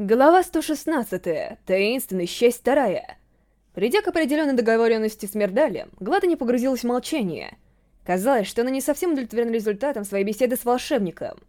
Глава 116. Таинственность, часть вторая. Придя к определенной договоренности с Мердалем, Глада не погрузилась в молчание. Казалось, что она не совсем удовлетворена результатом своей беседы с волшебником.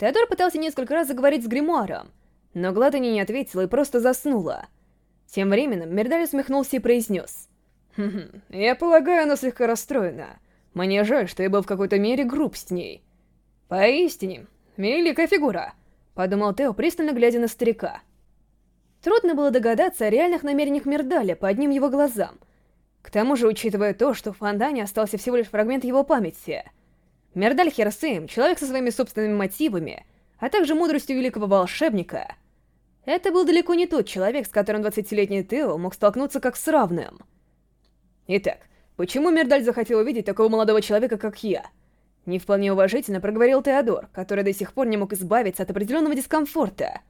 Теодор пытался несколько раз заговорить с гримуаром, но Глада не ответила и просто заснула. Тем временем Мердаль усмехнулся и произнес. «Хм, я полагаю, она слегка расстроена. Мне жаль, что я был в какой-то мере груб с ней. Поистине, великая фигура». — подумал Тео, пристально глядя на старика. Трудно было догадаться о реальных намерениях Мирдаля по одним его глазам. К тому же, учитывая то, что в Фандане остался всего лишь фрагмент его памяти. Мирдаль Херсейм — человек со своими собственными мотивами, а также мудростью великого волшебника. Это был далеко не тот человек, с которым 20-летний Тео мог столкнуться как с равным. Итак, почему Мирдаль захотел увидеть такого молодого человека, как я — не вполне уважительно проговорил Теодор, который до сих пор не мог избавиться от определенного дискомфорта.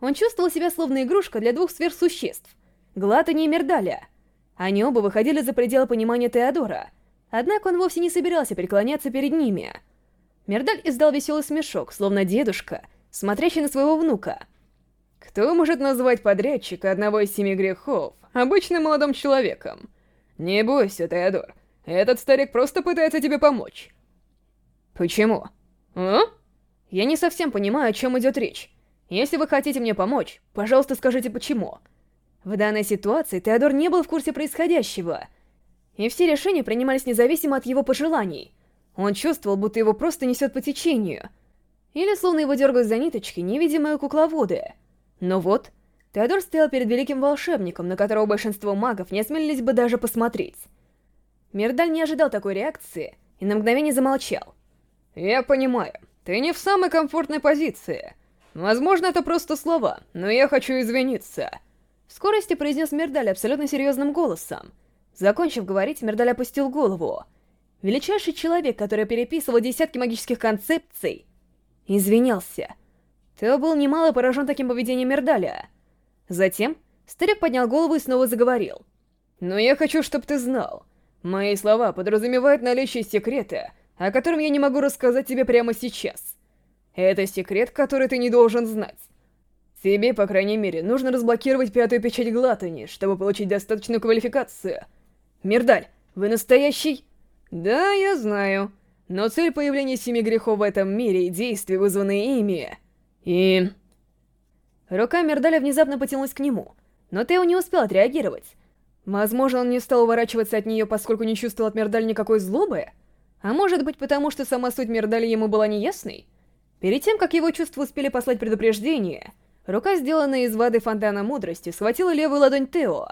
Он чувствовал себя словно игрушка для двух сверхсуществ — Глатани и Мердаля. Они оба выходили за пределы понимания Теодора, однако он вовсе не собирался преклоняться перед ними. Мердаль издал веселый смешок, словно дедушка, смотрящий на своего внука. «Кто может назвать подрядчика одного из семи грехов обычным молодым человеком? Не бойся, Теодор, этот старик просто пытается тебе помочь». «Почему?» «А?» «Я не совсем понимаю, о чем идет речь. Если вы хотите мне помочь, пожалуйста, скажите, почему?» В данной ситуации Теодор не был в курсе происходящего, и все решения принимались независимо от его пожеланий. Он чувствовал, будто его просто несет по течению. Или словно его дергают за ниточки невидимые кукловоды. Но вот, Теодор стоял перед великим волшебником, на которого большинство магов не осмелились бы даже посмотреть. Мирдаль не ожидал такой реакции и на мгновение замолчал. «Я понимаю, ты не в самой комфортной позиции. Возможно, это просто слова, но я хочу извиниться». В скорости произнес Мердаль абсолютно серьезным голосом. Закончив говорить, Мердаль опустил голову. Величайший человек, который переписывал десятки магических концепций, извинялся. Тео был немало поражен таким поведением Мердаля. Затем старик поднял голову и снова заговорил. «Но я хочу, чтобы ты знал. Мои слова подразумевают наличие секрета, о котором я не могу рассказать тебе прямо сейчас. Это секрет, который ты не должен знать. Тебе, по крайней мере, нужно разблокировать пятую печать Глатани, чтобы получить достаточную квалификацию. Мирдаль, вы настоящий? Да, я знаю. Но цель появления семи грехов в этом мире и действия, вызванные ими... И... Рука Мирдаля внезапно потянулась к нему, но Тео не успел отреагировать. Возможно, он не стал уворачиваться от нее, поскольку не чувствовал от Мирдаля никакой злобы? А может быть потому, что сама суть Мирдали ему была неясной? Перед тем, как его чувства успели послать предупреждение, рука, сделанная из воды фонтана мудрости, схватила левую ладонь Тео.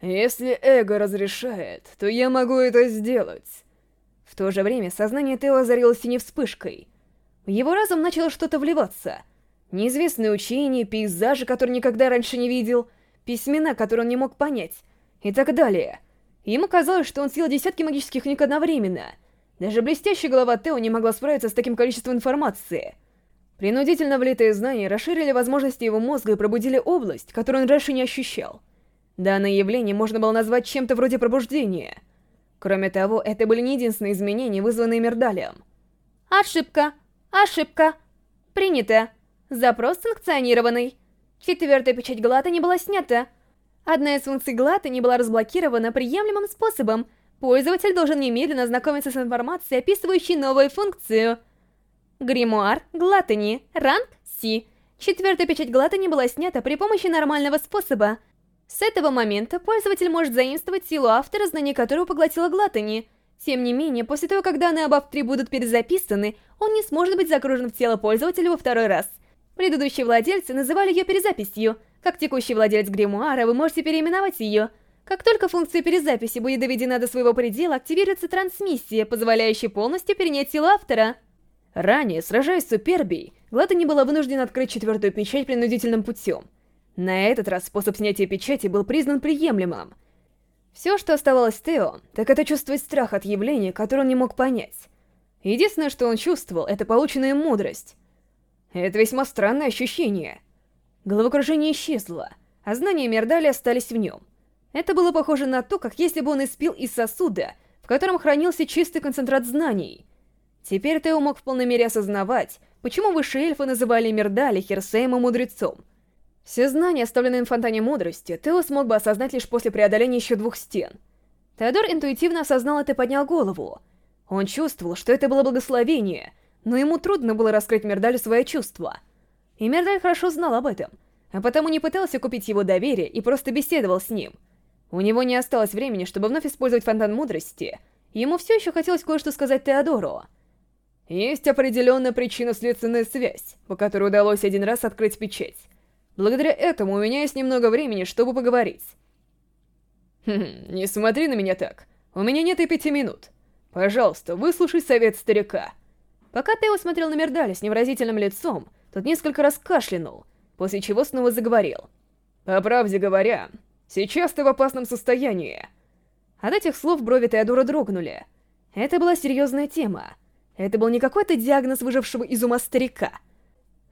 «Если эго разрешает, то я могу это сделать». В то же время сознание Тео озарилось синей вспышкой. В его разум начало что-то вливаться. Неизвестные учения, пейзажи, которые никогда раньше не видел, письмена, которые он не мог понять, и так далее. Ему казалось, что он съел десятки магических книг одновременно — даже блестящая голова Тео не могла справиться с таким количеством информации. Принудительно влитые знания расширили возможности его мозга и пробудили область, которую он раньше не ощущал. Данное явление можно было назвать чем-то вроде пробуждения. Кроме того, это были не единственные изменения, вызванные Мердалием. Ошибка. Ошибка. Принято. Запрос санкционированный. Четвертая печать Глата не была снята. Одна из функций Глата не была разблокирована приемлемым способом — Пользователь должен немедленно ознакомиться с информацией, описывающей новую функцию. Гримуар, Глатани, ранг Си. Четвертая печать Глатани была снята при помощи нормального способа. С этого момента пользователь может заимствовать силу автора, знание которого поглотила Глатани. Тем не менее, после того, как данные об авторе будут перезаписаны, он не сможет быть загружен в тело пользователя во второй раз. Предыдущие владельцы называли ее перезаписью. Как текущий владелец гримуара, вы можете переименовать ее – как только функция перезаписи будет доведена до своего предела, активируется трансмиссия, позволяющая полностью перенять силу автора. Ранее, сражаясь с Супербией, Глата не была вынуждена открыть четвертую печать принудительным путем. На этот раз способ снятия печати был признан приемлемым. Все, что оставалось Тео, так это чувствовать страх от явления, которое он не мог понять. Единственное, что он чувствовал, это полученная мудрость. Это весьма странное ощущение. Головокружение исчезло, а знания Мердали остались в нем. Это было похоже на то, как если бы он испил из сосуда, в котором хранился чистый концентрат знаний. Теперь Тео мог в полной мере осознавать, почему высшие эльфы называли Мирдали Херсейма мудрецом. Все знания, оставленные в фонтане мудрости, Тео смог бы осознать лишь после преодоления еще двух стен. Теодор интуитивно осознал это и поднял голову. Он чувствовал, что это было благословение, но ему трудно было раскрыть Мердалю свои чувства. И Мердаль хорошо знал об этом, а потому не пытался купить его доверие и просто беседовал с ним. У него не осталось времени, чтобы вновь использовать фонтан мудрости, ему все еще хотелось кое-что сказать Теодору. Есть определенная причинно-следственная связь, по которой удалось один раз открыть печать. Благодаря этому у меня есть немного времени, чтобы поговорить. Хм, не смотри на меня так. У меня нет и пяти минут. Пожалуйста, выслушай совет старика. Пока Тео смотрел на Мердаля с невразительным лицом, тот несколько раз кашлянул, после чего снова заговорил. По правде говоря, сейчас ты в опасном состоянии. От этих слов брови Теодора дрогнули. Это была серьезная тема. Это был не какой-то диагноз выжившего из ума старика —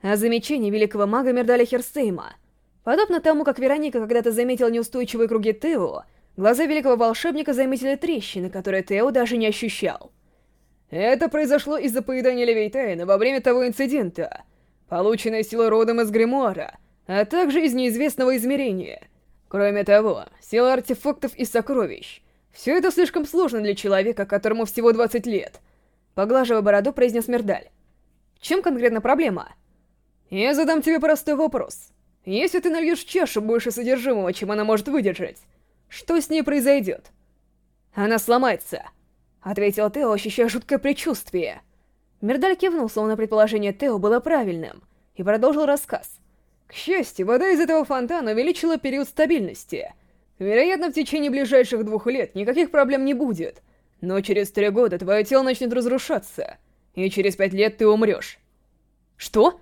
а замечание великого мага Мердаля Херсейма. Подобно тому, как Вероника когда-то заметила неустойчивые круги Тео, глаза великого волшебника заметили трещины, которые Тео даже не ощущал. Это произошло из-за поедания Левейтайна во время того инцидента. Полученная сила родом из гримуара, а также из неизвестного измерения. Кроме того, сила артефактов и сокровищ. Все это слишком сложно для человека, которому всего 20 лет. Поглаживая бороду, произнес Мердаль. В чем конкретно проблема? Я задам тебе простой вопрос. Если ты нальешь чашу больше содержимого, чем она может выдержать, что с ней произойдет? Она сломается, — ответил Тео, ощущая жуткое предчувствие. Мердаль кивнул, словно предположение Тео было правильным, и продолжил рассказ. К счастью, вода из этого фонтана увеличила период стабильности. Вероятно, в течение ближайших двух лет никаких проблем не будет, но через три года твое тело начнет разрушаться, и через пять лет ты умрешь. Что?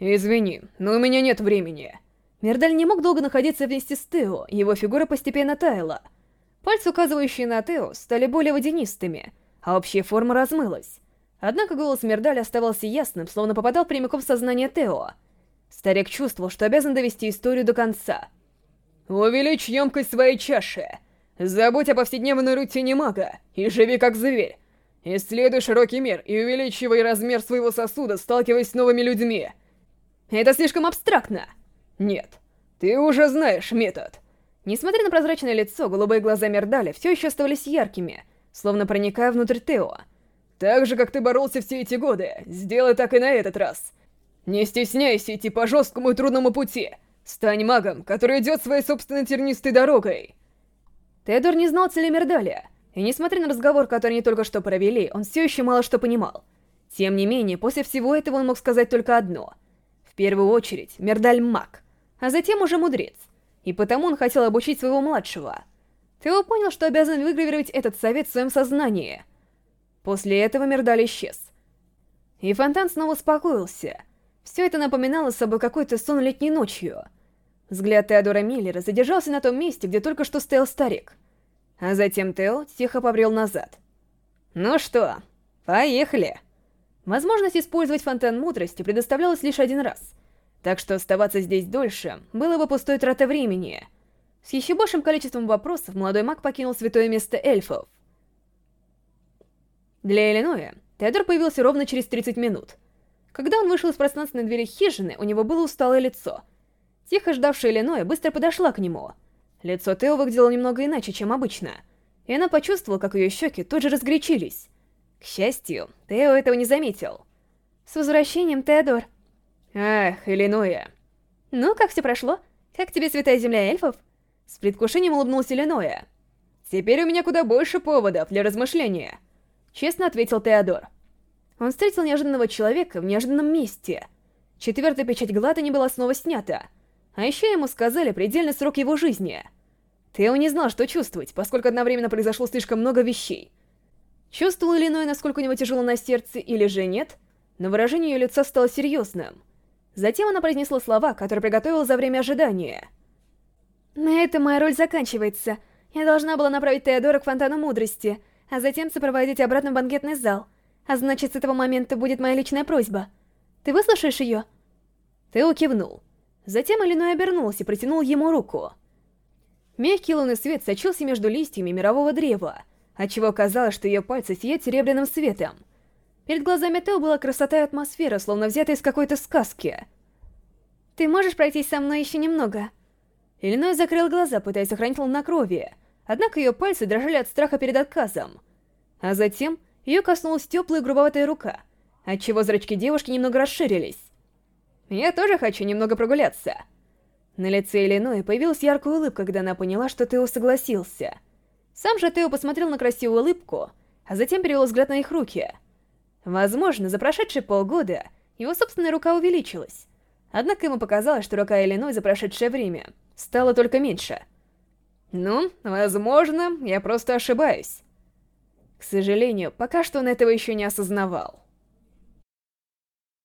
«Извини, но у меня нет времени». Мердаль не мог долго находиться вместе с Тео, его фигура постепенно таяла. Пальцы, указывающие на Тео, стали более водянистыми, а общая форма размылась. Однако голос Мердаля оставался ясным, словно попадал прямиком в сознание Тео. Старик чувствовал, что обязан довести историю до конца. «Увеличь емкость своей чаши. Забудь о повседневной рутине мага и живи как зверь. Исследуй широкий мир и увеличивай размер своего сосуда, сталкиваясь с новыми людьми». Это слишком абстрактно. Нет, ты уже знаешь метод. Несмотря на прозрачное лицо, голубые глаза Мердаля все еще оставались яркими, словно проникая внутрь Тео. Так же, как ты боролся все эти годы, сделай так и на этот раз. Не стесняйся идти по жесткому и трудному пути. Стань магом, который идет своей собственной тернистой дорогой. Теодор не знал цели Мердаля, и несмотря на разговор, который они только что провели, он все еще мало что понимал. Тем не менее, после всего этого он мог сказать только одно — первую очередь Мердаль маг, а затем уже мудрец, и потому он хотел обучить своего младшего. Тео понял, что обязан выгравировать этот совет в своем сознании. После этого Мердаль исчез. И фонтан снова успокоился. Все это напоминало собой какой-то сон летней ночью. Взгляд Теодора Миллера задержался на том месте, где только что стоял старик. А затем Тео тихо побрел назад. «Ну что, поехали!» Возможность использовать фонтан мудрости предоставлялась лишь один раз, так что оставаться здесь дольше было бы пустой тратой времени. С еще большим количеством вопросов молодой маг покинул святое место эльфов. Для Иллиноя Теодор появился ровно через 30 минут. Когда он вышел из пространственной двери хижины, у него было усталое лицо. Тихо ждавшая Иллиноя быстро подошла к нему. Лицо Тео выглядело немного иначе, чем обычно, и она почувствовала, как ее щеки тут же разгорячились. К счастью, Тео этого не заметил. С возвращением, Теодор. Ах, Иллиноя. Ну, как все прошло? Как тебе Святая Земля Эльфов? С предвкушением улыбнулся Иллиноя. Теперь у меня куда больше поводов для размышления. Честно ответил Теодор. Он встретил неожиданного человека в неожиданном месте. Четвертая печать Глата не была снова снята. А еще ему сказали предельный срок его жизни. Тео не знал, что чувствовать, поскольку одновременно произошло слишком много вещей. Чувствовал ли Ной, насколько у него тяжело на сердце, или же нет, но выражение ее лица стало серьезным. Затем она произнесла слова, которые приготовила за время ожидания. «На этом моя роль заканчивается. Я должна была направить Теодора к Фонтану Мудрости, а затем сопроводить обратно в банкетный зал. А значит, с этого момента будет моя личная просьба. Ты выслушаешь ее?» Тео кивнул. Затем Иллиной обернулся и протянул ему руку. Мягкий лунный свет сочился между листьями мирового древа, отчего казалось, что ее пальцы сияют серебряным светом. Перед глазами Тео была красота и атмосфера, словно взятая из какой-то сказки. Ты можешь пройтись со мной еще немного? Иллиной закрыл глаза, пытаясь сохранить хладнокровие, однако ее пальцы дрожали от страха перед отказом. А затем ее коснулась теплая грубоватая рука, отчего зрачки девушки немного расширились. «Я тоже хочу немного прогуляться». На лице Иллиноя появилась яркая улыбка, когда она поняла, что Тео согласился. Сам же Тео посмотрел на красивую улыбку, а затем перевел взгляд на их руки. Возможно, за прошедшие полгода его собственная рука увеличилась. Однако ему показалось, что рука Иллиной за прошедшее время стала только меньше. Ну, возможно, я просто ошибаюсь. К сожалению, пока что он этого еще не осознавал.